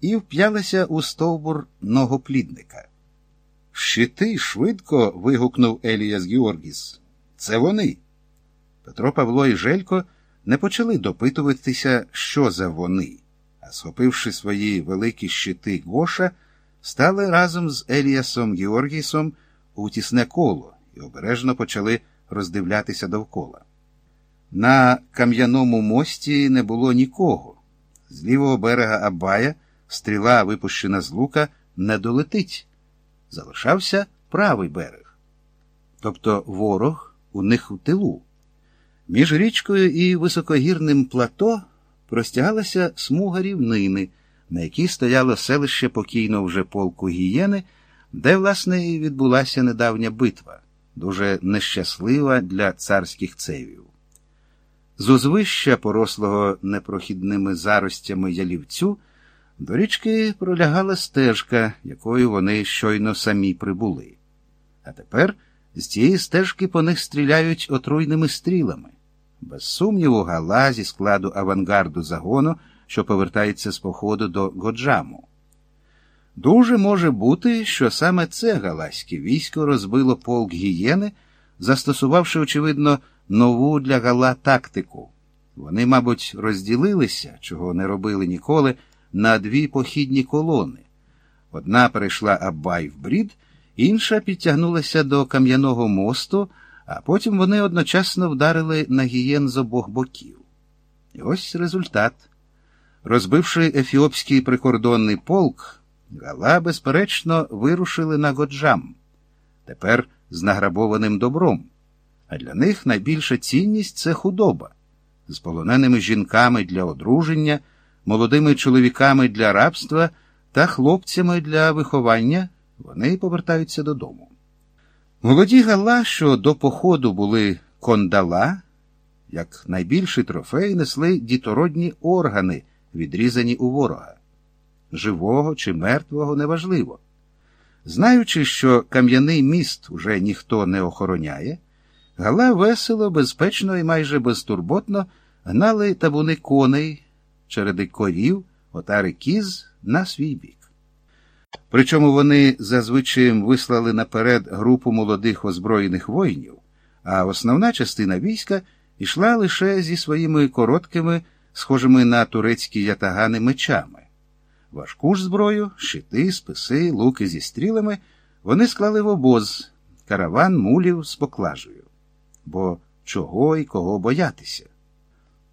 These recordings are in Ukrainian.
і вп'ялися у стовбур ногоплідника. Щити швидко. вигукнув Еліас Георгіс. Це вони. Петро Павло і Желько не почали допитуватися, що за вони, а схопивши свої великі щити Гоша, стали разом з Еліасом Георгісом у тісне коло і обережно почали роздивлятися довкола. На кам'яному мості не було нікого. З лівого берега Абая стріла, випущена з лука, не долетить. Залишався правий берег. Тобто ворог у них у тилу. Між річкою і високогірним плато простягалася смуга рівнини, на якій стояло селище покійного вже полку гієни, де, власне, і відбулася недавня битва, дуже нещаслива для царських цевів. З узвища, порослого непрохідними заростями ялівцю, до річки пролягала стежка, якою вони щойно самі прибули. А тепер з цієї стежки по них стріляють отруйними стрілами. Без сумніву, гала зі складу авангарду загону, що повертається з походу до Годжаму. Дуже може бути, що саме це галаське військо розбило полк гієни, застосувавши, очевидно, нову для гала тактику. Вони, мабуть, розділилися, чого не робили ніколи, на дві похідні колони. Одна перейшла Аббай в брід, інша підтягнулася до Кам'яного мосту, а потім вони одночасно вдарили на гієн з обох боків. І ось результат. Розбивши ефіопський прикордонний полк, гала, безперечно, вирушили на Годжам, тепер з награбованим добром. А для них найбільша цінність це худоба, з полоненими жінками для одруження, молодими чоловіками для рабства та хлопцями для виховання, вони повертаються додому. Молоді гала, що до походу були кондала, як найбільший трофей несли дітородні органи, відрізані у ворога. Живого чи мертвого неважливо. Знаючи, що кам'яний міст уже ніхто не охороняє, гала весело, безпечно і майже безтурботно гнали табуни коней, череди корів, отари кіз на свій бік. Причому вони зазвичай вислали наперед групу молодих озброєних воїнів, а основна частина війська йшла лише зі своїми короткими, схожими на турецькі ятагани мечами. Важку ж зброю, щити, списи, луки зі стрілами вони склали в обоз, караван мулів з поклажею. Бо чого і кого боятися?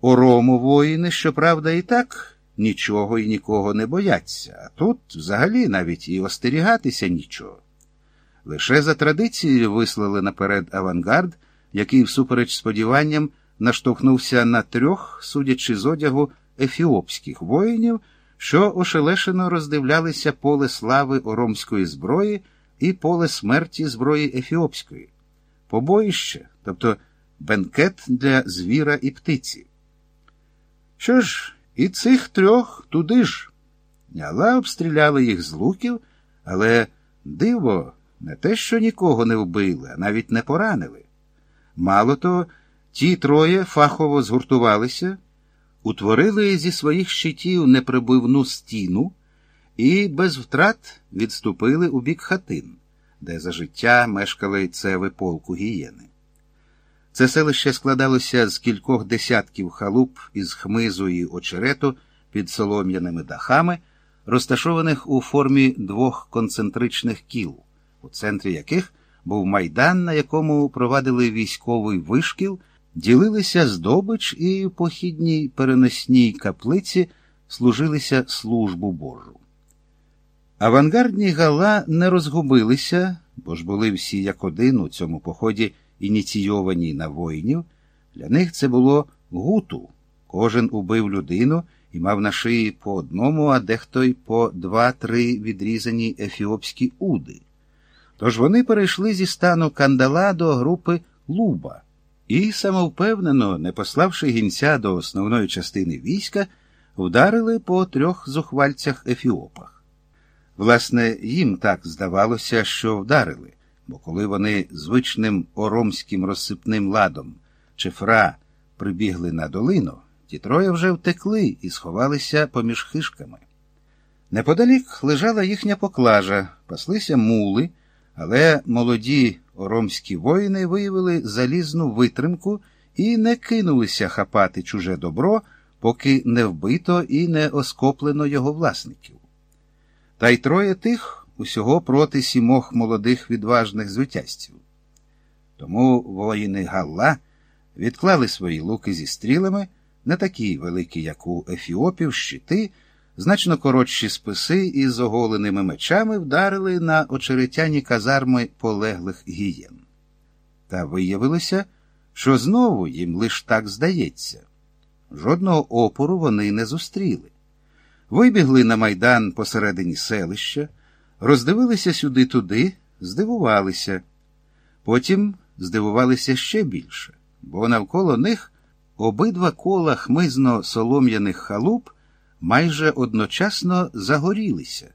Орому воїни, щоправда, і так нічого і нікого не бояться, а тут взагалі навіть і остерігатися нічого. Лише за традицією вислали наперед авангард, який, всупереч сподіванням, наштовхнувся на трьох, судячи з одягу, ефіопських воїнів, що ошелешено роздивлялися поле слави оромської зброї і поле смерті зброї ефіопської, побоїще, тобто бенкет для звіра і птиці. Що ж, і цих трьох туди ж. Няла обстріляли їх з луків, але диво, не те, що нікого не вбили, а навіть не поранили. Мало то, ті троє фахово згуртувалися, утворили зі своїх щитів неприбивну стіну і без втрат відступили у бік хатин, де за життя мешкали цеви полку гієни. Це селище складалося з кількох десятків халуп із хмизу і очерету під солом'яними дахами, розташованих у формі двох концентричних кіл, у центрі яких був майдан, на якому провадили військовий вишкіл, ділилися здобич і в похідній переносній каплиці служилися службу Божу. Авангардні гала не розгубилися, бо ж були всі як один у цьому поході ініційовані на воїнів, для них це було гуту. Кожен убив людину і мав на шиї по одному, а дехто й по два-три відрізані ефіопські уди. Тож вони перейшли зі стану кандала до групи Луба і, самовпевнено, не пославши гінця до основної частини війська, вдарили по трьох зухвальцях ефіопах. Власне, їм так здавалося, що вдарили бо коли вони звичним оромським розсипним ладом чифра прибігли на долину, ті троє вже втекли і сховалися поміж хишками. Неподалік лежала їхня поклажа, паслися мули, але молоді оромські воїни виявили залізну витримку і не кинулися хапати чуже добро, поки не вбито і не оскоплено його власників. Та й троє тих усього проти сімох молодих відважних звитязців. Тому воїни Галла відклали свої луки зі стрілами, не такі великі, як у ефіопів, щити, значно коротші списи і з оголеними мечами вдарили на очеретяні казарми полеглих гієн. Та виявилося, що знову їм лиш так здається. Жодного опору вони не зустріли. Вибігли на майдан посередині селища, роздивилися сюди-туди, здивувалися. Потім здивувалися ще більше, бо навколо них обидва кола хмизно солом'яних халуп майже одночасно загорілися.